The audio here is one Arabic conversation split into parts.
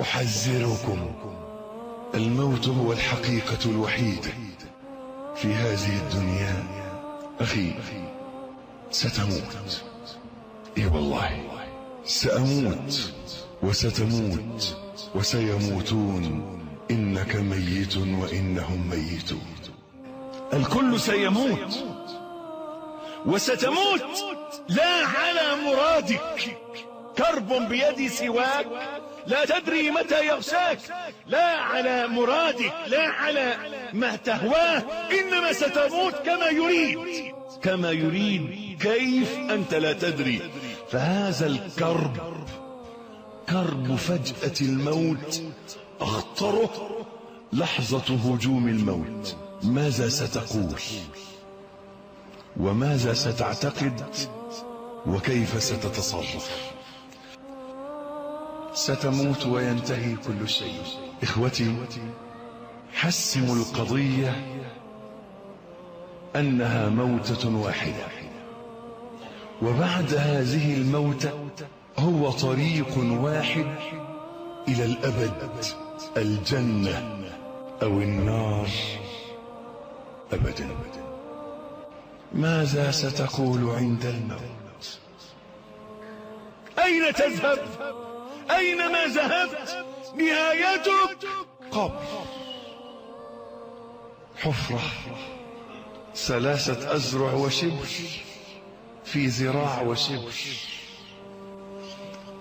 أحذركم. الموت هو الحقيقة الوحيدة في هذه الدنيا. أخي ستموت. إي والله. سأموت وستموت وسيموتون. إنك ميت وإنهم ميتون. الكل سيموت وستموت. لا على مرادك. كرب بيد سواك لا تدري متى يغشاك لا على مرادك لا على ما تهواه إنما ستموت كما يريد. كما يريد كيف أنت لا تدري؟ فهذا الكرب كرب فجأة الموت أخطره لحظة هجوم الموت. ماذا ستقول؟ وماذا ستعتقد؟ وكيف ستتصرف؟ ستموت وينتهي كل شيء. إخوتي حسموا القضية أنها موتة واحدة. وبعد هذه الموتة هو طريق واحد إلى الأبد الجنة أو النار. ابدا. ماذا ستقول عند الموت؟ أين تذهب؟ أينما ذهبت نهايتك قبر حفرة. ثلاثة أزرع وشبر في ذراع وشبر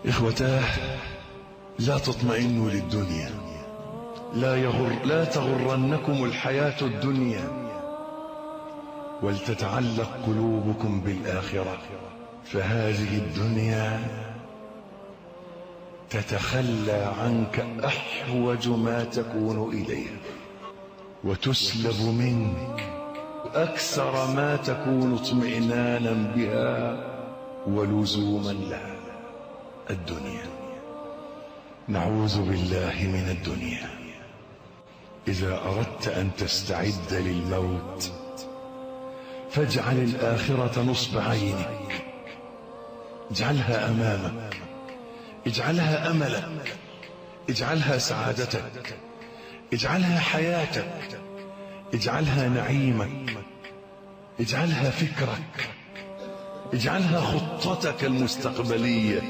إخوتاه لا تطمئنوا للدنيا. لا يغر لا تغرنكم الحياة الدنيا. ولتتعلق قلوبكم بالآخرة. فهذه الدنيا تتخلى عنك أحوج ما تكون إليه وتسلب منك أكثر ما تكون اطمئنانا بها ولزوما لها. الدنيا. نعوذ بالله من الدنيا. إذا أردت أن تستعد للموت فاجعل الآخرة نصب عينك. اجعلها أمامك. اجعلها أملك اجعلها سعادتك اجعلها حياتك اجعلها نعيمك اجعلها فكرك اجعلها خطتك المستقبلية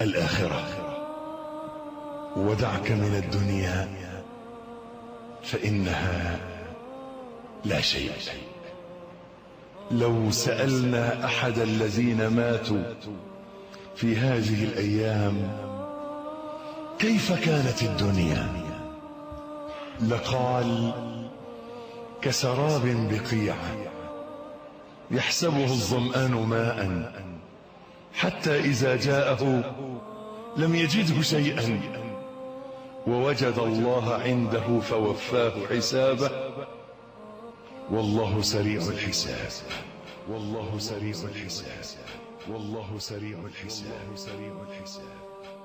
الآخرة. ودعك من الدنيا فإنها لا شيء. لو سألنا أحد الذين ماتوا في هذه الأيام كيف كانت الدنيا؟ لقال كسراب بقيعة يحسبه الظمآن ماء حتى إذا جاءه لم يجده شيئا ووجد الله عنده فوفاه حسابه. والله سريع الحساب. والله سريع الحساب. والله سريع الحساب. سريع الحساب.